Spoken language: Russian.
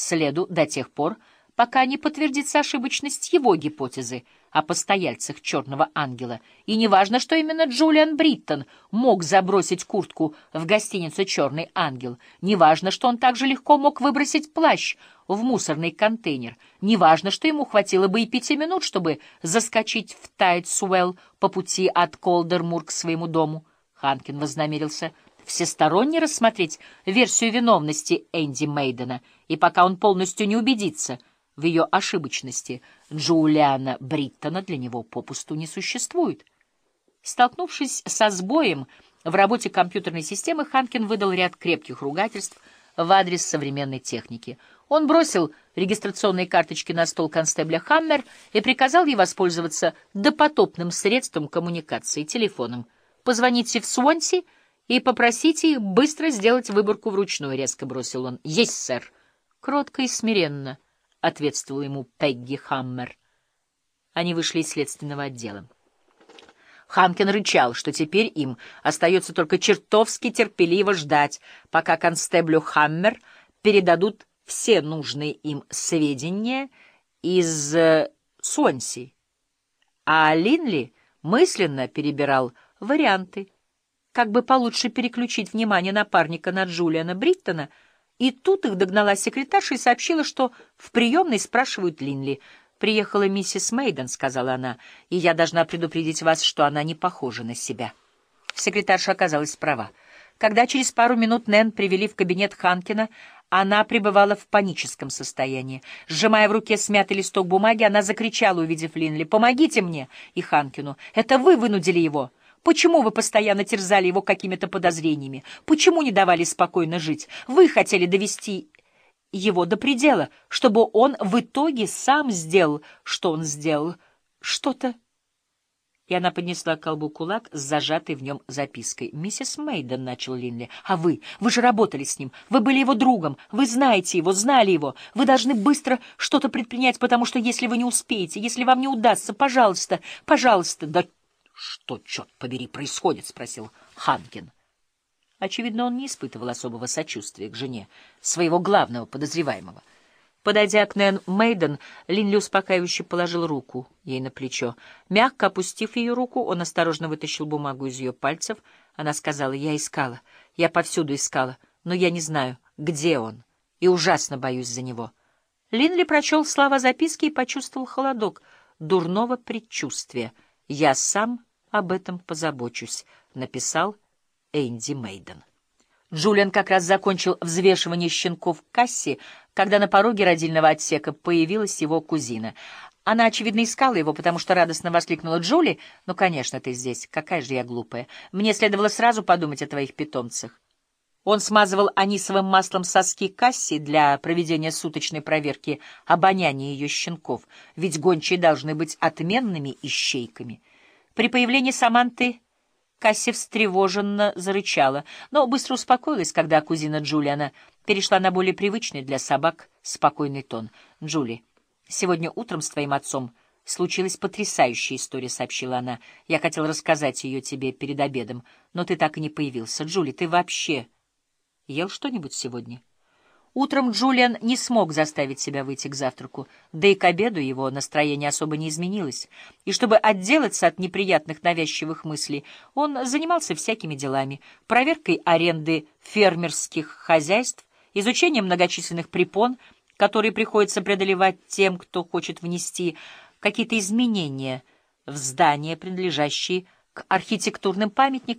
следу до тех пор, пока не подтвердится ошибочность его гипотезы о постояльцах «Черного ангела». И неважно, что именно Джулиан Бриттон мог забросить куртку в гостиницу «Черный ангел», неважно, что он также легко мог выбросить плащ в мусорный контейнер, неважно, что ему хватило бы и пяти минут, чтобы заскочить в Тайтсуэлл по пути от Колдермур к своему дому. Ханкин вознамерился всесторонне рассмотреть версию виновности Энди Мейдена, и пока он полностью не убедится — в ее ошибочности Джулиана Бриттона для него попусту не существует. Столкнувшись со сбоем в работе компьютерной системы, Ханкин выдал ряд крепких ругательств в адрес современной техники. Он бросил регистрационные карточки на стол констебля Хаммер и приказал ей воспользоваться допотопным средством коммуникации — телефоном. «Позвоните в Суонси и попросите их быстро сделать выборку вручную», — резко бросил он. «Есть, сэр». Кротко и смиренно —— ответствовала ему Пегги Хаммер. Они вышли из следственного отдела. Хамкин рычал, что теперь им остается только чертовски терпеливо ждать, пока констеблю Хаммер передадут все нужные им сведения из э, Суонси. А Линли мысленно перебирал варианты, как бы получше переключить внимание напарника на Джулиана Бриттона — и тут их догнала секретарша и сообщила, что в приемной спрашивают Линли. «Приехала миссис Мейден», — сказала она, — «и я должна предупредить вас, что она не похожа на себя». Секретарша оказалась права. Когда через пару минут Нэн привели в кабинет Ханкина, она пребывала в паническом состоянии. Сжимая в руке смятый листок бумаги, она закричала, увидев Линли, «Помогите мне!» и Ханкину. «Это вы вынудили его!» Почему вы постоянно терзали его какими-то подозрениями? Почему не давали спокойно жить? Вы хотели довести его до предела, чтобы он в итоге сам сделал, что он сделал. Что-то... И она поднесла к колбу кулак с зажатой в нем запиской. «Миссис Мейден», — начал Линли, — «а вы? Вы же работали с ним. Вы были его другом. Вы знаете его, знали его. Вы должны быстро что-то предпринять, потому что если вы не успеете, если вам не удастся, пожалуйста, пожалуйста, да «Что, черт побери, происходит?» — спросил Ханкин. Очевидно, он не испытывал особого сочувствия к жене своего главного подозреваемого. Подойдя к Нэн Мейден, Линли успокаивающе положил руку ей на плечо. Мягко опустив ее руку, он осторожно вытащил бумагу из ее пальцев. Она сказала, «Я искала, я повсюду искала, но я не знаю, где он, и ужасно боюсь за него». Линли прочел слова записки и почувствовал холодок дурного предчувствия. «Я сам...» об этом позабочусь», — написал Энди Мейден. Джулиан как раз закончил взвешивание щенков в кассе, когда на пороге родильного отсека появилась его кузина. Она, очевидно, искала его, потому что радостно воскликнула Джули. «Ну, конечно, ты здесь. Какая же я глупая. Мне следовало сразу подумать о твоих питомцах». Он смазывал анисовым маслом соски Касси для проведения суточной проверки обоняния ее щенков, ведь гончие должны быть отменными ищейками. При появлении Саманты Касси встревоженно зарычала, но быстро успокоилась, когда кузина Джулиана перешла на более привычный для собак спокойный тон. «Джули, сегодня утром с твоим отцом случилась потрясающая история», — сообщила она. «Я хотел рассказать ее тебе перед обедом, но ты так и не появился. Джули, ты вообще ел что-нибудь сегодня?» Утром Джулиан не смог заставить себя выйти к завтраку, да и к обеду его настроение особо не изменилось. И чтобы отделаться от неприятных навязчивых мыслей, он занимался всякими делами, проверкой аренды фермерских хозяйств, изучением многочисленных препон, которые приходится преодолевать тем, кто хочет внести какие-то изменения в здания, принадлежащие к архитектурным памятникам,